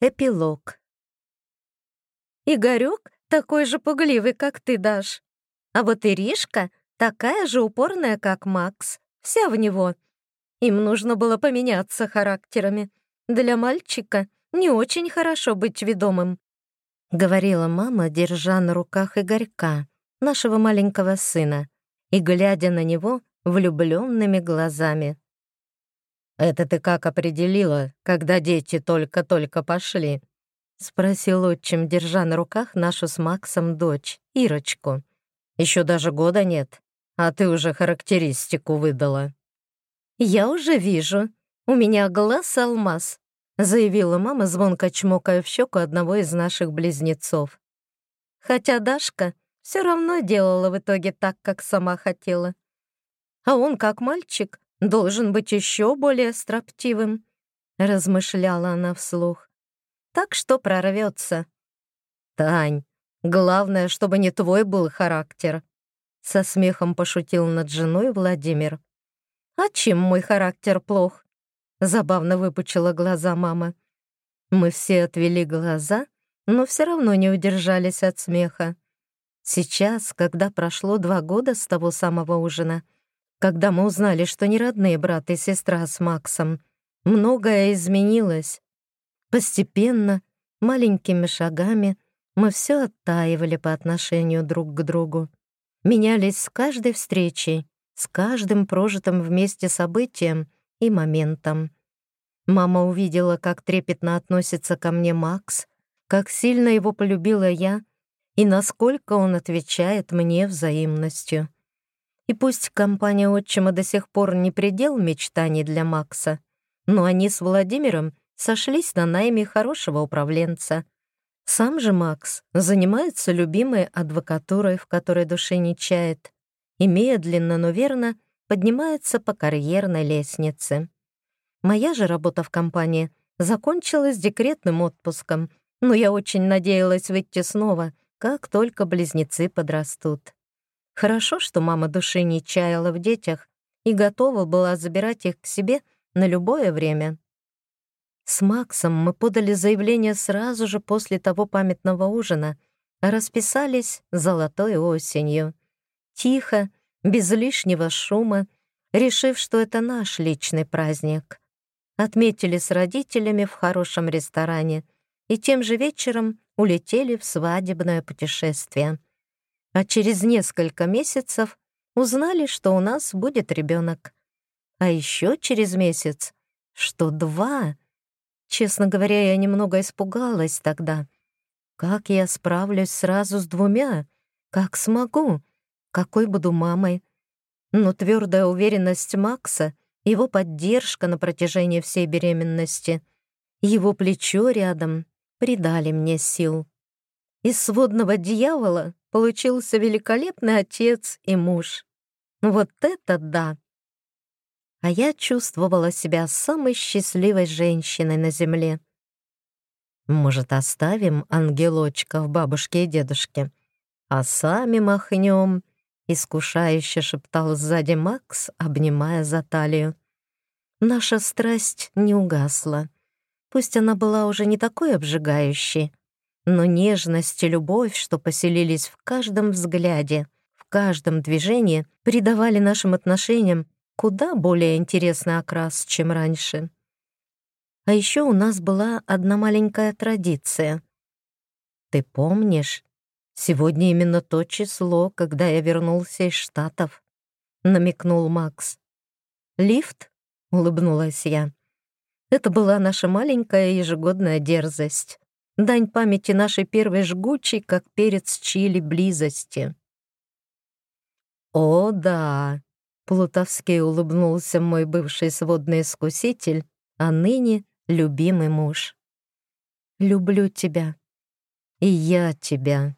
Эпилог. Игорёк такой же пугливый, как ты, Даш. А вот Иришка такая же упорная, как Макс. Вся в него. Им нужно было поменяться характерами. Для мальчика не очень хорошо быть ведомым. Говорила мама, держа на руках Игорька, нашего маленького сына, и глядя на него влюбленными глазами. «Это ты как определила, когда дети только-только пошли?» — спросил отчим, держа на руках нашу с Максом дочь, Ирочку. «Еще даже года нет, а ты уже характеристику выдала». «Я уже вижу. У меня глаз алмаз», — заявила мама, звонко чмокая в щеку одного из наших близнецов. Хотя Дашка все равно делала в итоге так, как сама хотела. А он, как мальчик, должен быть еще более строптивым», — размышляла она вслух. «Так что прорвется». «Тань, главное, чтобы не твой был характер», — со смехом пошутил над женой Владимир. «А чем мой характер плох?» — забавно выпучила глаза мама. Мы все отвели глаза, но все равно не удержались от смеха. Сейчас, когда прошло два года с того самого ужина, — когда мы узнали, что не родные брат и сестра с Максом, многое изменилось. Постепенно, маленькими шагами, мы все оттаивали по отношению друг к другу. Менялись с каждой встречей, с каждым прожитым вместе событием и моментом. Мама увидела, как трепетно относится ко мне Макс, как сильно его полюбила я и насколько он отвечает мне взаимностью. И пусть компания отчима до сих пор не предел мечтаний для Макса, но они с Владимиром сошлись на найме хорошего управленца. Сам же Макс занимается любимой адвокатурой, в которой души не чает, и медленно, но верно поднимается по карьерной лестнице. Моя же работа в компании закончилась декретным отпуском, но я очень надеялась выйти снова, как только близнецы подрастут. Хорошо, что мама души не чаяла в детях и готова была забирать их к себе на любое время. С Максом мы подали заявление сразу же после того памятного ужина, расписались золотой осенью. Тихо, без лишнего шума, решив, что это наш личный праздник. Отметили с родителями в хорошем ресторане и тем же вечером улетели в свадебное путешествие а через несколько месяцев узнали, что у нас будет ребенок. А еще через месяц, что два. Честно говоря, я немного испугалась тогда. Как я справлюсь сразу с двумя? Как смогу? Какой буду мамой? Но твердая уверенность Макса, его поддержка на протяжении всей беременности, его плечо рядом придали мне сил. Из сводного дьявола получился великолепный отец и муж. Вот это да! А я чувствовала себя самой счастливой женщиной на земле. Может, оставим ангелочка в бабушке и дедушке, а сами махнем, искушающе шептал сзади Макс, обнимая за талию. Наша страсть не угасла. Пусть она была уже не такой обжигающей, но нежность и любовь, что поселились в каждом взгляде, в каждом движении, придавали нашим отношениям куда более интересный окрас, чем раньше. А еще у нас была одна маленькая традиция. Ты помнишь, сегодня именно то число, когда я вернулся из Штатов, намекнул Макс. Лифт? улыбнулась я. Это была наша маленькая ежегодная дерзость дань памяти нашей первой жгучей, как перец чили, близости. «О, да!» — плутовски улыбнулся мой бывший сводный искуситель, а ныне любимый муж. «Люблю тебя. И я тебя».